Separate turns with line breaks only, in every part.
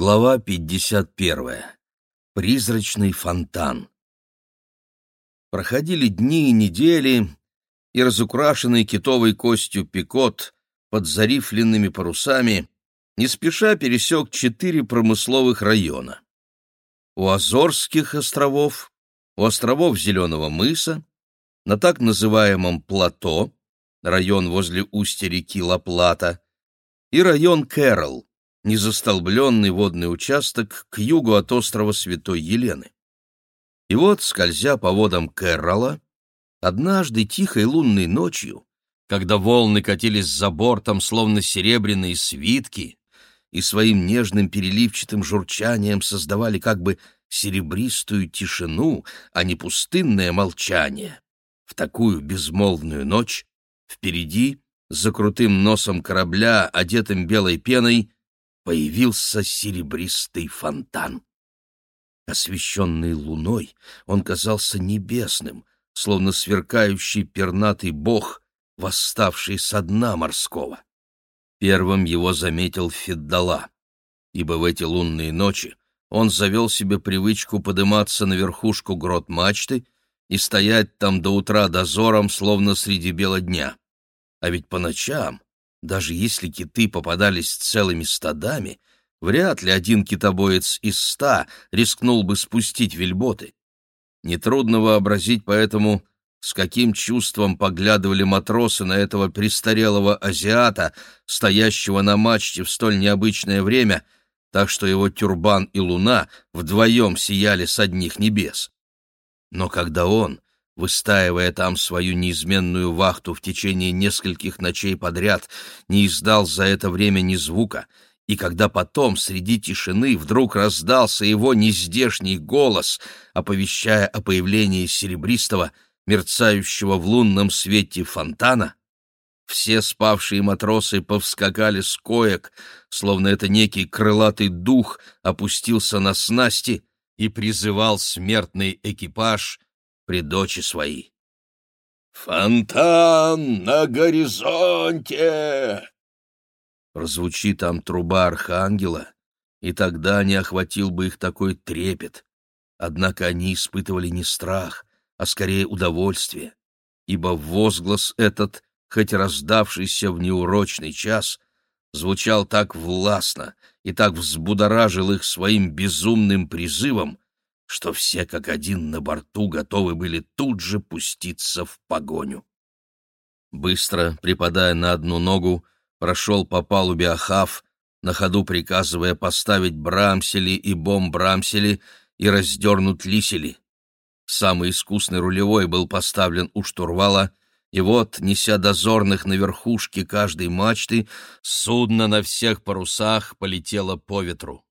Глава 51. Призрачный фонтан. Проходили дни и недели, и разукрашенный китовой костью пикот под зарифленными парусами не спеша пересек четыре промысловых района. У Азорских островов, у островов Зеленого мыса, на так называемом плато, район возле устья реки Ла-Плата, и район Кэрол, незастолбленный водный участок к югу от острова Святой Елены. И вот, скользя по водам Кэрролла, однажды тихой лунной ночью, когда волны катились за бортом, словно серебряные свитки, и своим нежным переливчатым журчанием создавали как бы серебристую тишину, а не пустынное молчание. В такую безмолвную ночь впереди, за крутым носом корабля, одетым белой пеной, появился серебристый фонтан. Освещенный луной, он казался небесным, словно сверкающий пернатый бог, восставший со дна морского. Первым его заметил Феддала, ибо в эти лунные ночи он завел себе привычку подыматься на верхушку грот мачты и стоять там до утра дозором, словно среди бела дня. А ведь по ночам даже если киты попадались целыми стадами, вряд ли один китобоец из ста рискнул бы спустить вельботы. Нетрудно вообразить поэтому, с каким чувством поглядывали матросы на этого престарелого азиата, стоящего на мачте в столь необычное время, так что его тюрбан и луна вдвоем сияли с одних небес. Но когда он, выстаивая там свою неизменную вахту в течение нескольких ночей подряд, не издал за это время ни звука, и когда потом среди тишины вдруг раздался его нездешний голос, оповещая о появлении серебристого, мерцающего в лунном свете фонтана, все спавшие матросы повскакали с коек, словно это некий крылатый дух опустился на снасти и призывал смертный экипаж — при дочи своей.
«Фонтан на горизонте!»
Прозвучит там труба архангела, и тогда не охватил бы их такой трепет. Однако они испытывали не страх, а скорее удовольствие, ибо возглас этот, хоть раздавшийся в неурочный час, звучал так властно и так взбудоражил их своим безумным призывом, что все как один на борту готовы были тут же пуститься в погоню. Быстро, припадая на одну ногу, прошел по палубе Ахав, на ходу приказывая поставить брамсели и бомбрамсели и раздернуть лисели. Самый искусный рулевой был поставлен у штурвала, и вот, неся дозорных на верхушке каждой мачты, судно на всех парусах полетело по ветру.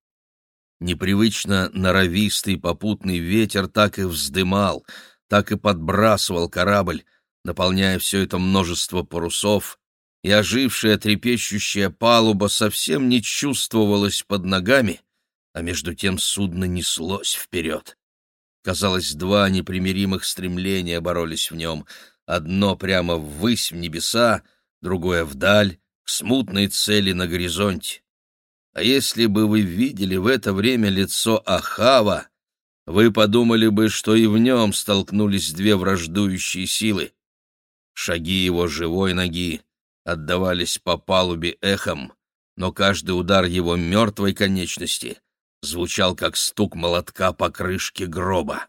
Непривычно норовистый попутный ветер так и вздымал, так и подбрасывал корабль, наполняя все это множество парусов, и ожившая трепещущая палуба совсем не чувствовалась под ногами, а между тем судно неслось вперед. Казалось, два непримиримых стремления боролись в нем, одно прямо ввысь в небеса, другое вдаль, к смутной цели на горизонте. А если бы вы видели в это время лицо Ахава, вы подумали бы, что и в нем столкнулись две враждующие силы. Шаги его живой ноги отдавались по палубе эхом, но каждый удар его мертвой конечности звучал как стук молотка по крышке гроба.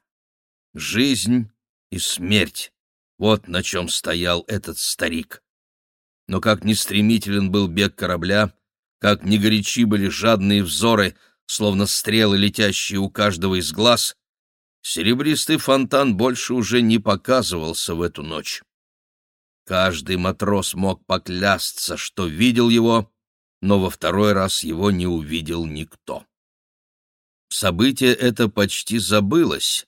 Жизнь и смерть — вот на чем стоял этот старик. Но как ни стремителен был бег корабля, как не горячи были жадные взоры, словно стрелы, летящие у каждого из глаз, серебристый фонтан больше уже не показывался в эту ночь. Каждый матрос мог поклясться, что видел его, но во второй раз его не увидел никто. Событие это почти забылось,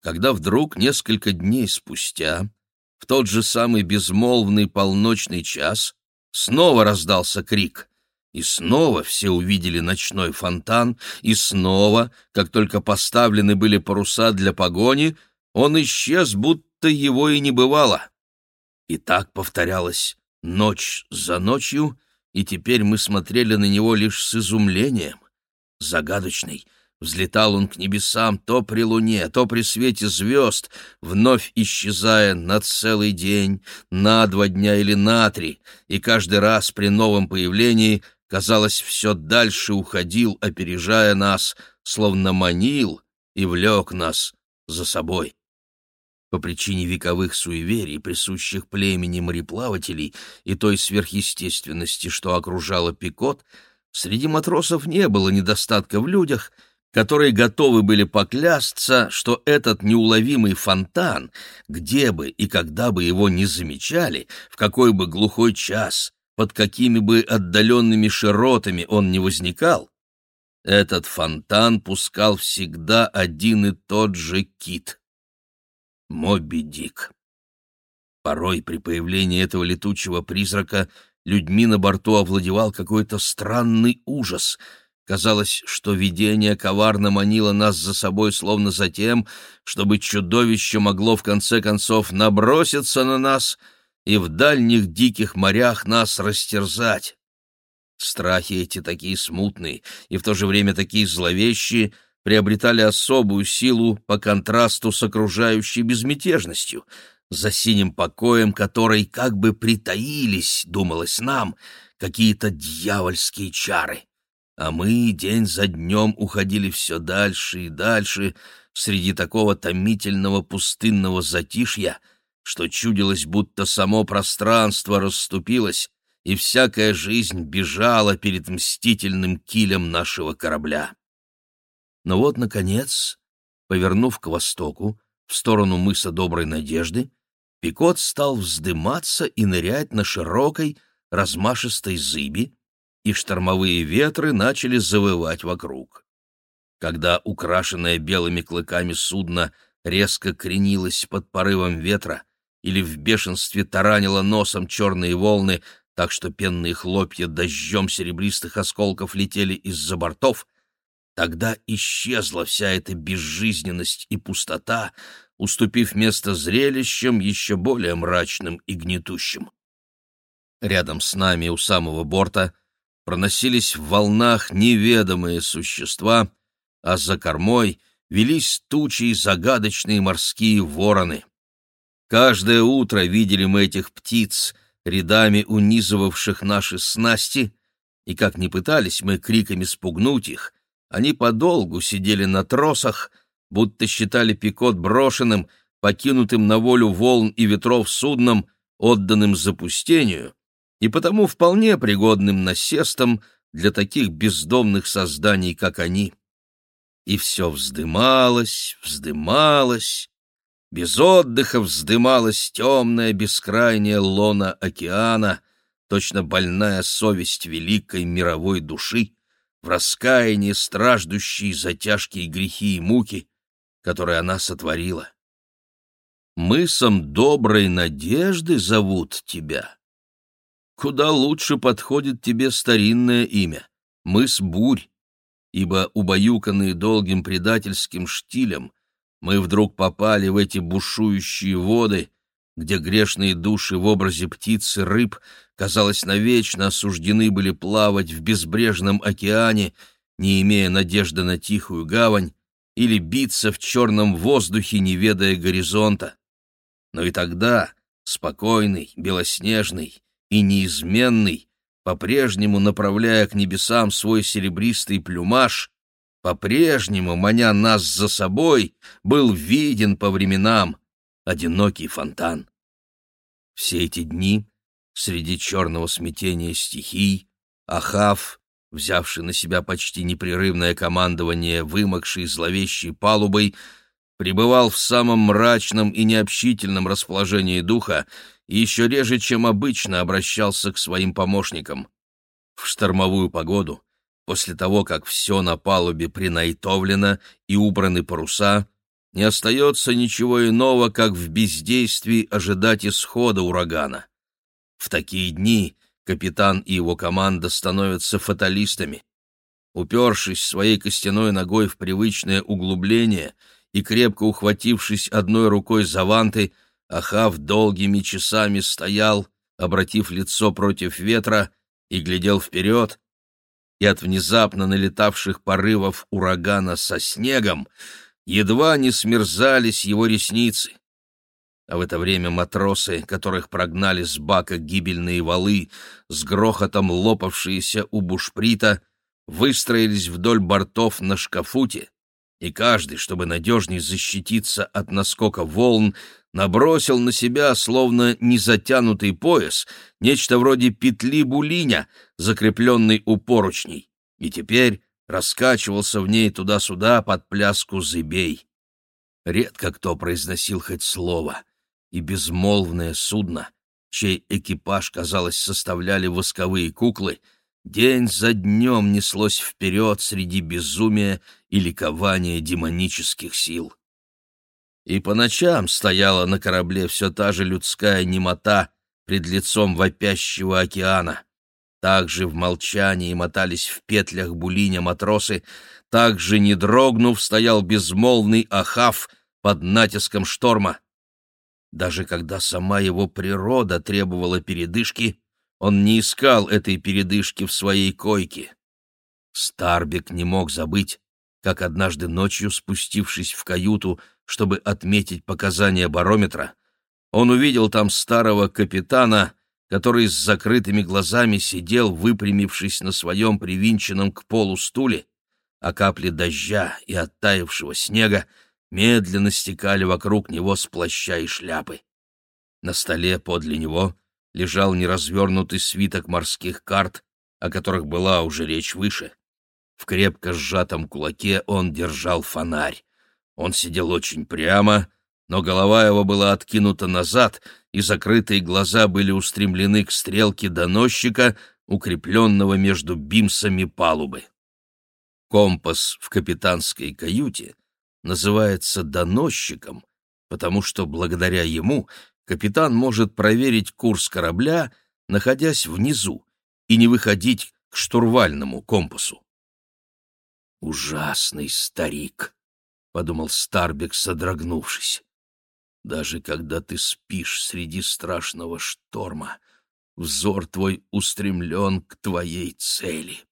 когда вдруг несколько дней спустя, в тот же самый безмолвный полночный час, снова раздался крик — и снова все увидели ночной фонтан, и снова, как только поставлены были паруса для погони, он исчез, будто его и не бывало. И так повторялось ночь за ночью, и теперь мы смотрели на него лишь с изумлением. загадочный. Взлетал он к небесам то при луне, то при свете звезд, вновь исчезая на целый день, на два дня или на три, и каждый раз при новом появлении, казалось, все дальше уходил, опережая нас, словно манил и влек нас за собой. По причине вековых суеверий, присущих племени мореплавателей и той сверхъестественности, что окружала Пикот, среди матросов не было недостатка в людях — которые готовы были поклясться, что этот неуловимый фонтан, где бы и когда бы его ни замечали, в какой бы глухой час, под какими бы отдаленными широтами он не возникал, этот фонтан пускал всегда один и тот же кит — Моби Дик. Порой при появлении этого летучего призрака людьми на борту овладевал какой-то странный ужас — Казалось, что видение коварно манило нас за собой, словно за тем, чтобы чудовище могло в конце концов наброситься на нас и в дальних диких морях нас растерзать. Страхи эти такие смутные и в то же время такие зловещие приобретали особую силу по контрасту с окружающей безмятежностью, за синим покоем которой как бы притаились, думалось нам, какие-то дьявольские чары а мы день за днем уходили все дальше и дальше среди такого томительного пустынного затишья, что чудилось, будто само пространство расступилось, и всякая жизнь бежала перед мстительным килем нашего корабля. Но вот, наконец, повернув к востоку, в сторону мыса Доброй Надежды, Пикот стал вздыматься и нырять на широкой, размашистой зыби, и штормовые ветры начали завывать вокруг. Когда украшенное белыми клыками судно резко кренилось под порывом ветра или в бешенстве таранило носом черные волны, так что пенные хлопья дождем серебристых осколков летели из-за бортов, тогда исчезла вся эта безжизненность и пустота, уступив место зрелищам еще более мрачным и гнетущим. Рядом с нами у самого борта проносились в волнах неведомые существа, а за кормой велись тучи загадочные морские вороны. Каждое утро видели мы этих птиц, рядами унизывавших наши снасти, и как ни пытались мы криками спугнуть их, они подолгу сидели на тросах, будто считали Пикот брошенным, покинутым на волю волн и ветров судном, отданным запустению, и потому вполне пригодным насестом для таких бездомных созданий, как они. И все вздымалось, вздымалось, без отдыха вздымалась темная бескрайняя лона океана, точно больная совесть великой мировой души, в раскаянии страждущей за тяжкие грехи и муки, которые она сотворила. Мысом доброй надежды зовут тебя куда лучше подходит тебе старинное имя — мыс Бурь, ибо, убаюканные долгим предательским штилем, мы вдруг попали в эти бушующие воды, где грешные души в образе птиц и рыб, казалось, навечно осуждены были плавать в безбрежном океане, не имея надежды на тихую гавань, или биться в черном воздухе, не ведая горизонта. Но и тогда, спокойный, белоснежный, и неизменный, по-прежнему направляя к небесам свой серебристый плюмаж, по-прежнему, маня нас за собой, был виден по временам одинокий фонтан. Все эти дни, среди черного смятения стихий, Ахав, взявший на себя почти непрерывное командование вымокшей зловещей палубой, пребывал в самом мрачном и необщительном расположении духа и еще реже, чем обычно, обращался к своим помощникам. В штормовую погоду, после того, как все на палубе принайтовлено и убраны паруса, не остается ничего иного, как в бездействии ожидать исхода урагана. В такие дни капитан и его команда становятся фаталистами. Упершись своей костяной ногой в привычное углубление и крепко ухватившись одной рукой за ванты, Ахав долгими часами стоял, обратив лицо против ветра, и глядел вперед, и от внезапно налетавших порывов урагана со снегом едва не смерзались его ресницы. А в это время матросы, которых прогнали с бака гибельные валы, с грохотом лопавшиеся у бушприта, выстроились вдоль бортов на шкафуте, и каждый, чтобы надежней защититься от наскока волн, набросил на себя, словно незатянутый пояс, нечто вроде петли булиня, закрепленной у поручней, и теперь раскачивался в ней туда-сюда под пляску зыбей. Редко кто произносил хоть слово, и безмолвное судно, чей экипаж, казалось, составляли восковые куклы, день за днем неслось вперед среди безумия и ликования демонических сил. И по ночам стояла на корабле все та же людская немота пред лицом вопящего океана. Также в молчании мотались в петлях булиня матросы, также, не дрогнув, стоял безмолвный Ахав под натиском шторма. Даже когда сама его природа требовала передышки, он не искал этой передышки в своей койке. Старбек не мог забыть, как однажды ночью, спустившись в каюту, чтобы отметить показания барометра, он увидел там старого капитана, который с закрытыми глазами сидел, выпрямившись на своем привинченном к полу стуле, а капли дождя и оттаившего снега медленно стекали вокруг него с плаща и шляпы. На столе подле него лежал неразвернутый свиток морских карт, о которых была уже речь выше. В крепко сжатом кулаке он держал фонарь. Он сидел очень прямо, но голова его была откинута назад, и закрытые глаза были устремлены к стрелке доносчика, укрепленного между бимсами палубы. Компас в капитанской каюте называется доносчиком, потому что благодаря ему капитан может проверить курс корабля, находясь внизу, и не выходить к штурвальному компасу. «Ужасный старик», — подумал Старбек, содрогнувшись. «Даже когда ты спишь среди страшного шторма, взор твой устремлен к твоей цели».